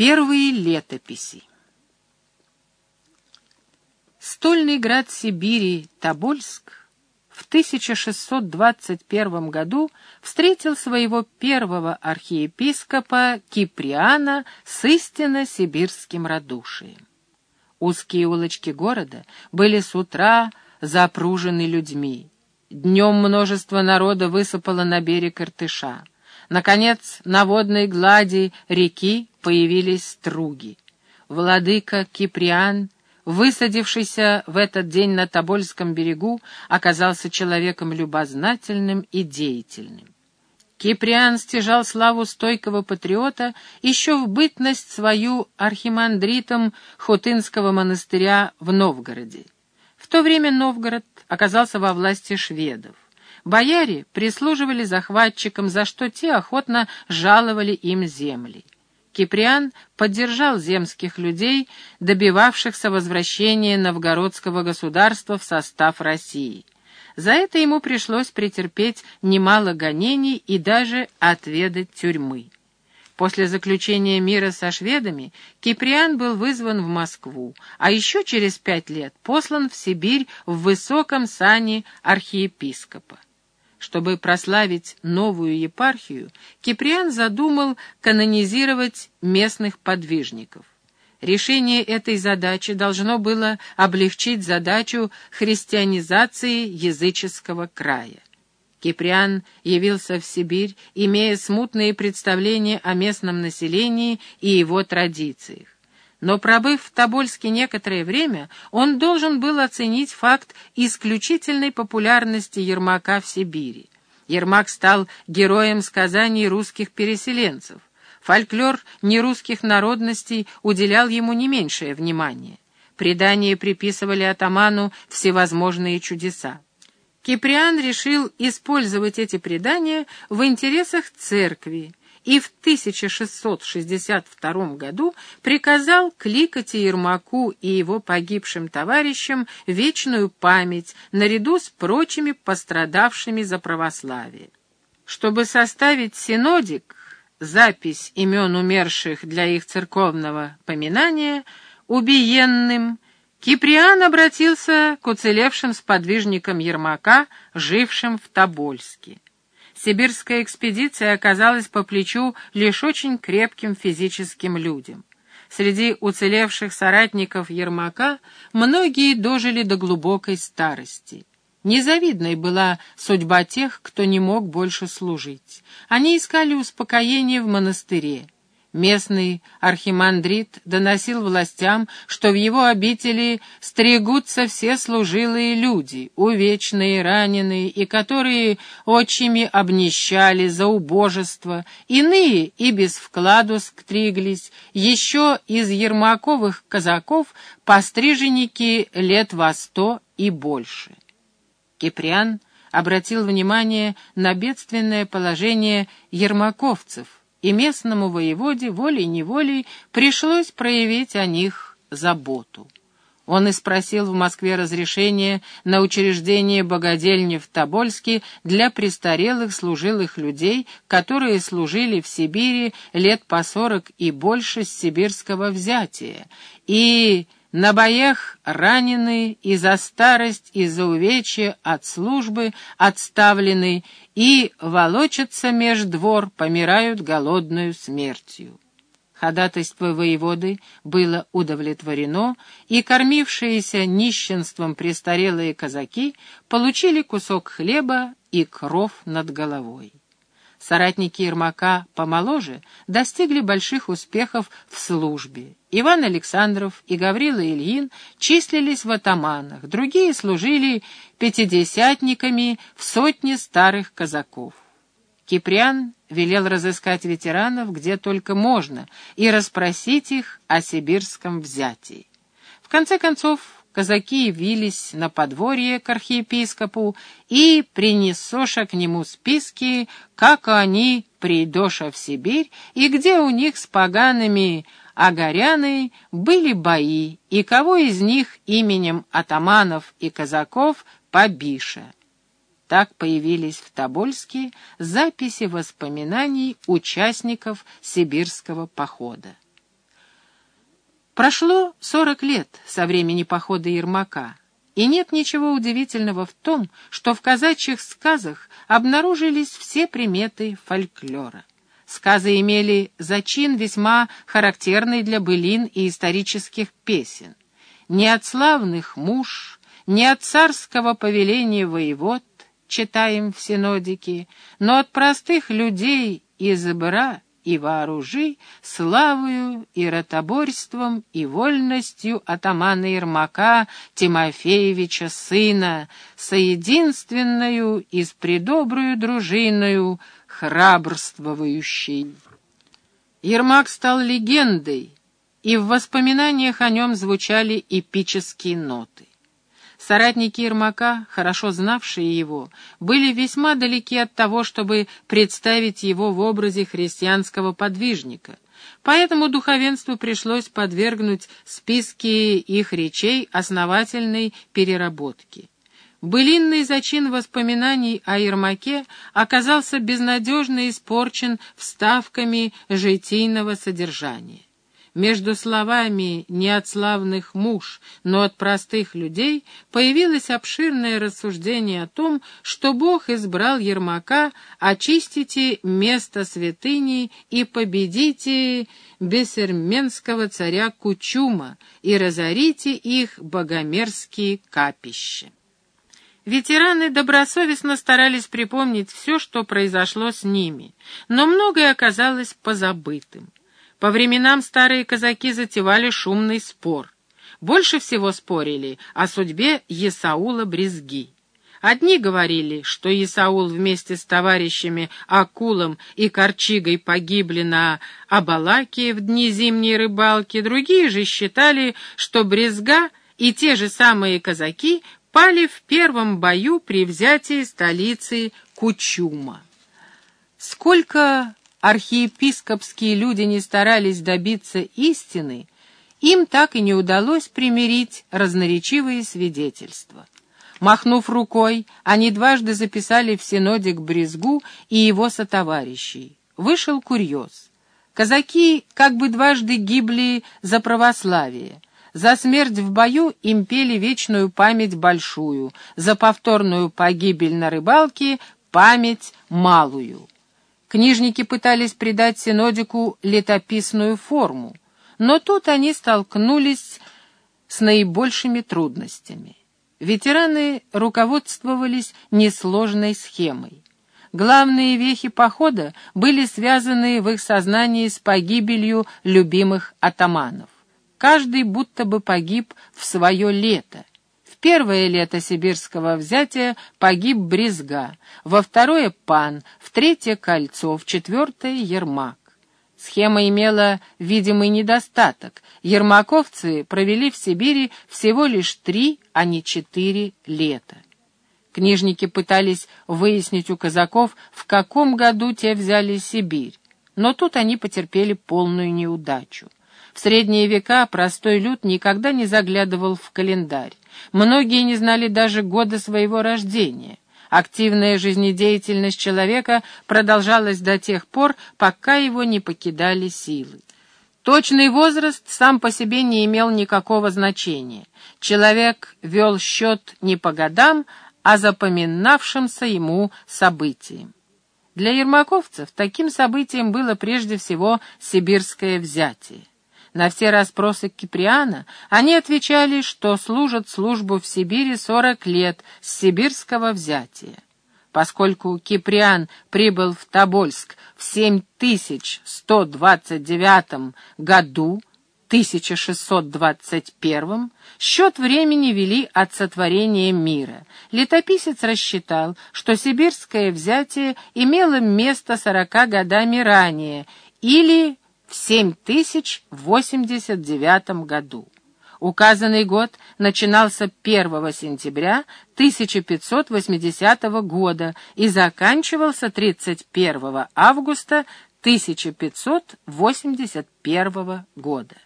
Первые летописи Стольный град Сибири Тобольск в 1621 году встретил своего первого архиепископа Киприана с истинно сибирским радушием. Узкие улочки города были с утра запружены людьми. Днем множество народа высыпало на берег Иртыша. Наконец, на водной глади реки появились струги. Владыка Киприан — высадившийся в этот день на Тобольском берегу, оказался человеком любознательным и деятельным. Киприан стяжал славу стойкого патриота еще в бытность свою архимандритом Хотынского монастыря в Новгороде. В то время Новгород оказался во власти шведов. Бояре прислуживали захватчикам, за что те охотно жаловали им земли. Киприан поддержал земских людей, добивавшихся возвращения новгородского государства в состав России. За это ему пришлось претерпеть немало гонений и даже отведать тюрьмы. После заключения мира со шведами Киприан был вызван в Москву, а еще через пять лет послан в Сибирь в высоком сане архиепископа. Чтобы прославить новую епархию, Киприан задумал канонизировать местных подвижников. Решение этой задачи должно было облегчить задачу христианизации языческого края. Киприан явился в Сибирь, имея смутные представления о местном населении и его традициях но, пробыв в Тобольске некоторое время, он должен был оценить факт исключительной популярности Ермака в Сибири. Ермак стал героем сказаний русских переселенцев. Фольклор нерусских народностей уделял ему не меньшее внимание. Предания приписывали атаману всевозможные чудеса. Киприан решил использовать эти предания в интересах церкви, и в 1662 году приказал кликать Ермаку и его погибшим товарищам вечную память наряду с прочими пострадавшими за православие. Чтобы составить синодик, запись имен умерших для их церковного поминания, убиенным, Киприан обратился к уцелевшим сподвижникам Ермака, жившим в Тобольске сибирская экспедиция оказалась по плечу лишь очень крепким физическим людям. Среди уцелевших соратников Ермака многие дожили до глубокой старости. Незавидной была судьба тех, кто не мог больше служить. Они искали успокоение в монастыре. Местный архимандрит доносил властям, что в его обители стригутся все служилые люди, увечные, раненые, и которые отчими обнищали за убожество, иные и без вкладу стриглись, еще из ермаковых казаков постриженники лет во сто и больше. Киприан обратил внимание на бедственное положение ермаковцев, и местному воеводе волей-неволей пришлось проявить о них заботу. Он и спросил в Москве разрешение на учреждение богадельни в Тобольске для престарелых служилых людей, которые служили в Сибири лет по сорок и больше с сибирского взятия, и на боях ранены и за старость, и за увечья от службы отставлены и волочатся меж двор, помирают голодную смертью. Ходатайство воеводы было удовлетворено, и кормившиеся нищенством престарелые казаки получили кусок хлеба и кров над головой. Соратники Ермака помоложе достигли больших успехов в службе. Иван Александров и Гаврила Ильин числились в атаманах, другие служили пятидесятниками в сотне старых казаков. Киприан велел разыскать ветеранов где только можно и расспросить их о сибирском взятии. В конце концов, казаки явились на подворье к архиепископу и принесоша к нему списки, как они придоша в Сибирь и где у них с погаными огоряны были бои, и кого из них именем атаманов и казаков побиша. Так появились в Тобольске записи воспоминаний участников сибирского похода. Прошло сорок лет со времени похода Ермака, и нет ничего удивительного в том, что в казачьих сказах обнаружились все приметы фольклора. Сказы имели зачин весьма характерный для былин и исторических песен. Не от славных муж, не от царского повеления воевод, читаем в синодике, но от простых людей из бра и вооружи славою и ротоборством и вольностью атамана Ермака Тимофеевича сына, соединственную и с предобрую дружиною храбрствующей. Ермак стал легендой, и в воспоминаниях о нем звучали эпические ноты. Соратники Ермака, хорошо знавшие его, были весьма далеки от того, чтобы представить его в образе христианского подвижника. Поэтому духовенству пришлось подвергнуть списки их речей основательной переработке. Былинный зачин воспоминаний о Ермаке оказался безнадежно испорчен вставками житийного содержания. Между словами «не от славных муж, но от простых людей» появилось обширное рассуждение о том, что Бог избрал Ермака «очистите место святыни и победите бессерменского царя Кучума и разорите их богомерзкие капища». Ветераны добросовестно старались припомнить все, что произошло с ними, но многое оказалось позабытым. По временам старые казаки затевали шумный спор. Больше всего спорили о судьбе Есаула Брезги. Одни говорили, что Исаул вместе с товарищами Акулом и Корчигой погибли на Абалаке в дни зимней рыбалки, другие же считали, что Брезга и те же самые казаки пали в первом бою при взятии столицы Кучума. Сколько архиепископские люди не старались добиться истины, им так и не удалось примирить разноречивые свидетельства. Махнув рукой, они дважды записали в синоде к Брезгу и его сотоварищей. Вышел курьез. Казаки как бы дважды гибли за православие. За смерть в бою им пели вечную память большую, за повторную погибель на рыбалке память малую. Книжники пытались придать синодику летописную форму, но тут они столкнулись с наибольшими трудностями. Ветераны руководствовались несложной схемой. Главные вехи похода были связаны в их сознании с погибелью любимых атаманов. Каждый будто бы погиб в свое лето, первое лето сибирского взятия погиб Брезга, во второе — Пан, в третье — Кольцо, в четвертое — Ермак. Схема имела видимый недостаток. Ермаковцы провели в Сибири всего лишь три, а не четыре лета. Книжники пытались выяснить у казаков, в каком году те взяли Сибирь, но тут они потерпели полную неудачу. В средние века простой люд никогда не заглядывал в календарь. Многие не знали даже года своего рождения. Активная жизнедеятельность человека продолжалась до тех пор, пока его не покидали силы. Точный возраст сам по себе не имел никакого значения. Человек вел счет не по годам, а запоминавшимся ему событиям. Для ермаковцев таким событием было прежде всего сибирское взятие. На все расспросы Киприана они отвечали, что служат службу в Сибири сорок лет с сибирского взятия. Поскольку Киприан прибыл в Тобольск в 7129 году, 1621 счет времени вели от сотворения мира. Летописец рассчитал, что сибирское взятие имело место сорока годами ранее или в 7089 году. Указанный год начинался 1 сентября 1580 года и заканчивался 31 августа 1581 года.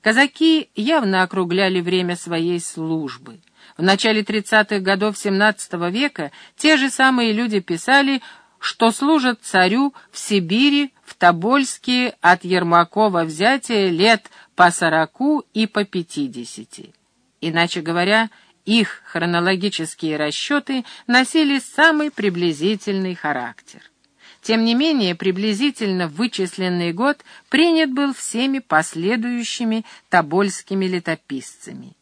Казаки явно округляли время своей службы. В начале 30-х годов XVII века те же самые люди писали, что служат царю в Сибири в Тобольске от Ермакова взятия лет по сороку и по пятидесяти. Иначе говоря, их хронологические расчеты носили самый приблизительный характер. Тем не менее, приблизительно вычисленный год принят был всеми последующими тобольскими летописцами.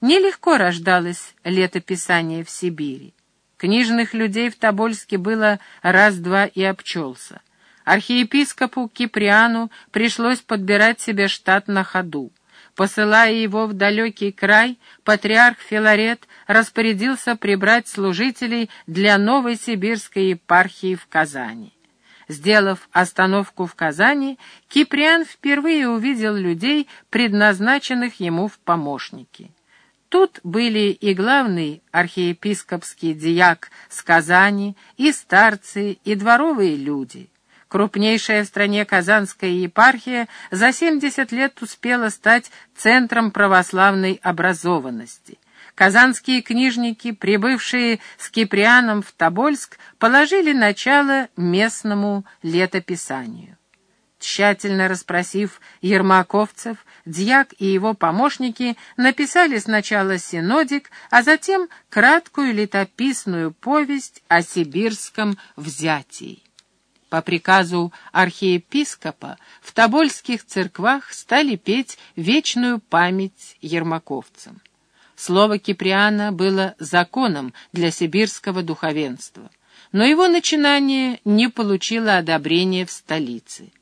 Нелегко рождалось летописание в Сибири. Книжных людей в Тобольске было раз-два и обчелся. Архиепископу Киприану пришлось подбирать себе штат на ходу. Посылая его в далекий край, патриарх Филарет распорядился прибрать служителей для новой сибирской епархии в Казани. Сделав остановку в Казани, Киприан впервые увидел людей, предназначенных ему в помощники. Тут были и главный архиепископский диак с Казани, и старцы, и дворовые люди — Крупнейшая в стране Казанская епархия за 70 лет успела стать центром православной образованности. Казанские книжники, прибывшие с Киприаном в Тобольск, положили начало местному летописанию. Тщательно расспросив ермаковцев, дьяк и его помощники написали сначала синодик, а затем краткую летописную повесть о сибирском взятии. По приказу архиепископа в тобольских церквах стали петь вечную память ермаковцам. Слово Киприана было законом для сибирского духовенства, но его начинание не получило одобрения в столице.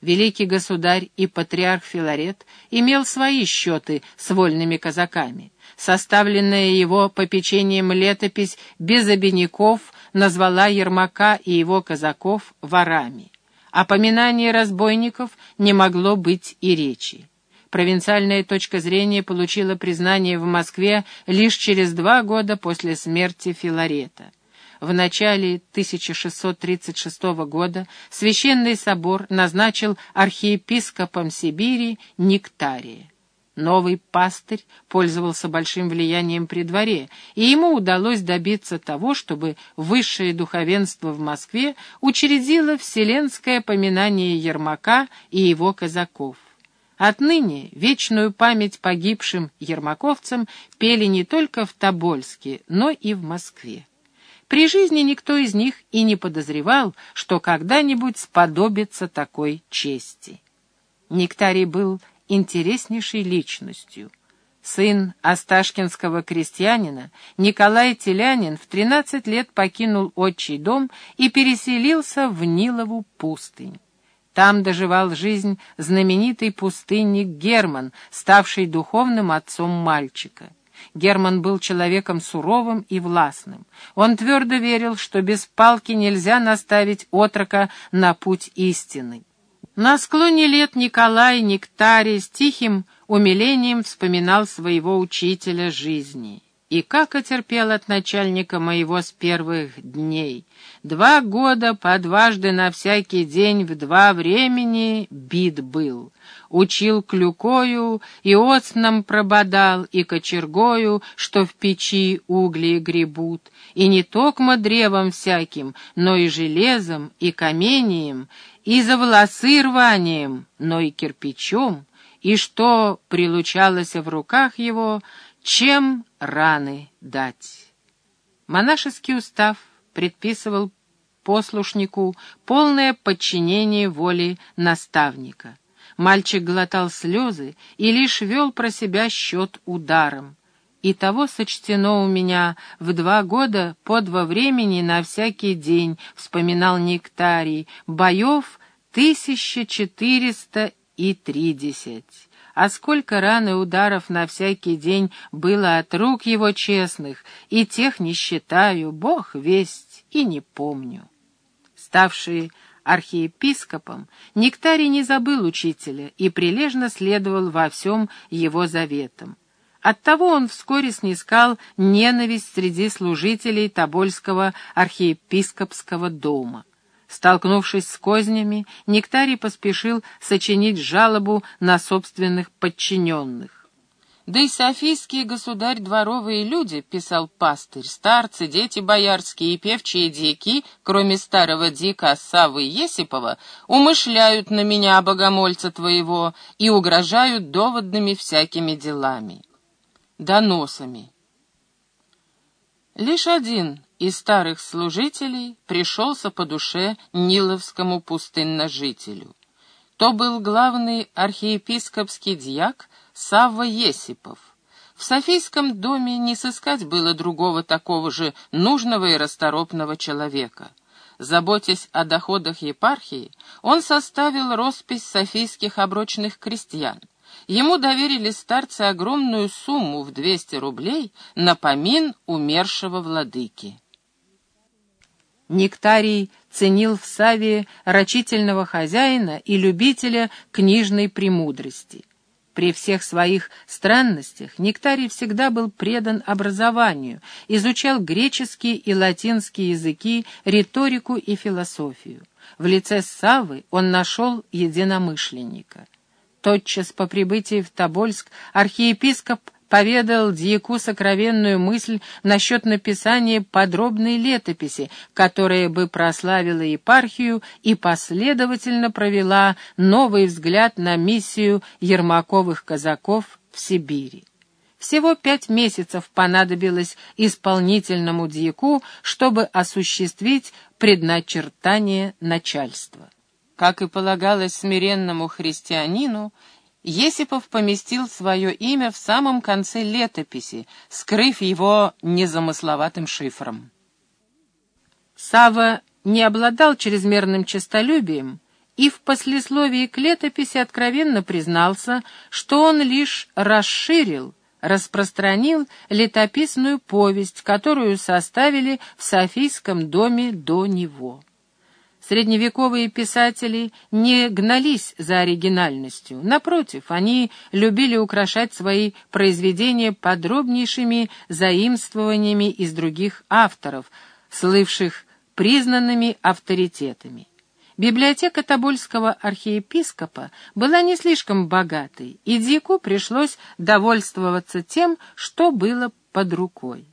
Великий государь и патриарх Филарет имел свои счеты с вольными казаками. Составленная его попечением летопись без обиняков назвала Ермака и его казаков ворами. О поминании разбойников не могло быть и речи. Провинциальная точка зрения получила признание в Москве лишь через два года после смерти Филарета. В начале 1636 года Священный собор назначил архиепископом Сибири Нектария. Новый пастырь пользовался большим влиянием при дворе, и ему удалось добиться того, чтобы высшее духовенство в Москве учредило вселенское поминание Ермака и его казаков. Отныне вечную память погибшим ермаковцам пели не только в Тобольске, но и в Москве. При жизни никто из них и не подозревал, что когда-нибудь сподобится такой чести. Нектарий был интереснейшей личностью. Сын осташкинского крестьянина Николай Телянин в 13 лет покинул отчий дом и переселился в Нилову пустынь. Там доживал жизнь знаменитый пустынник Герман, ставший духовным отцом мальчика. Герман был человеком суровым и властным. Он твердо верил, что без палки нельзя наставить отрока на путь истины. На склоне лет Николай Нектарий с тихим умилением вспоминал своего учителя жизни. И как отерпел от начальника моего с первых дней. Два года по дважды на всякий день в два времени бит был. Учил клюкою и оцном прободал, и кочергою, что в печи угли гребут, и не токмо древом всяким, но и железом, и камением, и за волосы рванием, но и кирпичом, и что прилучалось в руках его, чем раны дать. Монашеский устав предписывал послушнику полное подчинение воле наставника. Мальчик глотал слезы и лишь вел про себя счет ударом. И того сочтено у меня в два года по два времени на всякий день, вспоминал Нектарий, боев тысяча четыреста и тридесять. А сколько ран и ударов на всякий день было от рук его честных, и тех не считаю, бог весть, и не помню. Ставший архиепископом, Нектарий не забыл учителя и прилежно следовал во всем его заветам. Оттого он вскоре снискал ненависть среди служителей Тобольского архиепископского дома. Столкнувшись с кознями, Нектарий поспешил сочинить жалобу на собственных подчиненных. Да и софийские государь дворовые люди, писал пастырь, старцы, дети боярские и певчие дьяки, кроме старого дьяка Савы Есипова, умышляют на меня, богомольца твоего, и угрожают доводными всякими делами. Доносами. Лишь один из старых служителей пришелся по душе Ниловскому пустынножителю. То был главный архиепископский дьяк Савва Есипов. В Софийском доме не сыскать было другого такого же нужного и расторопного человека. Заботясь о доходах епархии, он составил роспись софийских оброчных крестьян. Ему доверили старцы огромную сумму в 200 рублей на помин умершего владыки. Нектарий ценил в Саве рачительного хозяина и любителя книжной премудрости. При всех своих странностях Нектарий всегда был предан образованию, изучал греческий и латинский языки, риторику и философию. В лице Савы он нашел единомышленника. Тотчас по прибытии в Тобольск архиепископ поведал дьяку сокровенную мысль насчет написания подробной летописи, которая бы прославила епархию и последовательно провела новый взгляд на миссию Ермаковых казаков в Сибири. Всего пять месяцев понадобилось исполнительному дьяку, чтобы осуществить предначертание начальства. Как и полагалось смиренному христианину, Есипов поместил свое имя в самом конце летописи, скрыв его незамысловатым шифром. Сава не обладал чрезмерным честолюбием и в послесловии к летописи откровенно признался, что он лишь расширил, распространил летописную повесть, которую составили в Софийском доме до него. Средневековые писатели не гнались за оригинальностью. Напротив, они любили украшать свои произведения подробнейшими заимствованиями из других авторов, слывших признанными авторитетами. Библиотека Тобольского архиепископа была не слишком богатой, и Дику пришлось довольствоваться тем, что было под рукой.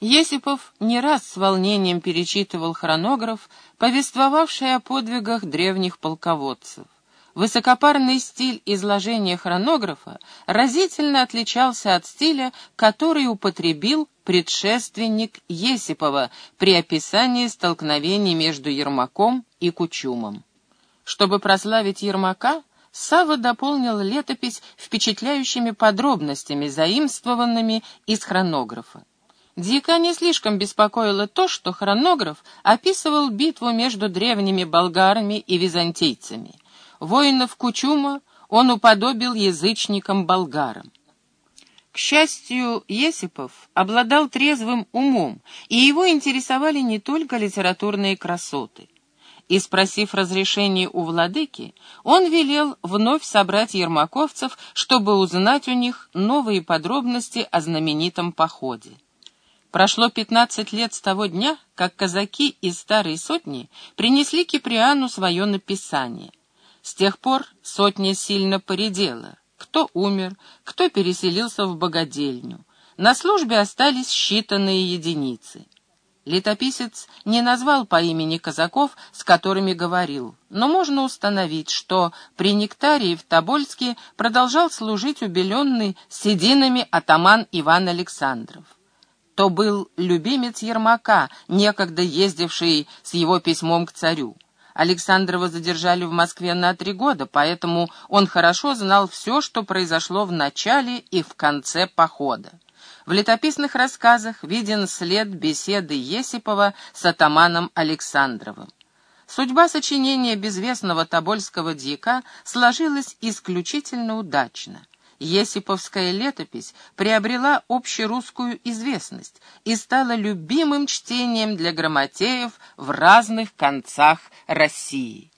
Есипов не раз с волнением перечитывал хронограф, повествовавший о подвигах древних полководцев. Высокопарный стиль изложения хронографа разительно отличался от стиля, который употребил предшественник Есипова при описании столкновений между Ермаком и Кучумом. Чтобы прославить Ермака, Сава дополнил летопись впечатляющими подробностями, заимствованными из хронографа. Дика не слишком беспокоило то, что хронограф описывал битву между древними болгарами и византийцами. Воинов Кучума он уподобил язычникам-болгарам. К счастью, Есипов обладал трезвым умом, и его интересовали не только литературные красоты. И, спросив разрешения у владыки, он велел вновь собрать ермаковцев, чтобы узнать у них новые подробности о знаменитом походе. Прошло пятнадцать лет с того дня, как казаки из Старой Сотни принесли Киприану свое написание. С тех пор сотня сильно поредела. Кто умер, кто переселился в богадельню. На службе остались считанные единицы. Летописец не назвал по имени казаков, с которыми говорил, но можно установить, что при Нектарии в Тобольске продолжал служить убеленный сединами атаман Иван Александров то был любимец Ермака, некогда ездивший с его письмом к царю. Александрова задержали в Москве на три года, поэтому он хорошо знал все, что произошло в начале и в конце похода. В летописных рассказах виден след беседы Есипова с атаманом Александровым. Судьба сочинения безвестного тобольского дьяка сложилась исключительно удачно. Есиповская летопись приобрела общерусскую известность и стала любимым чтением для грамотеев в разных концах России.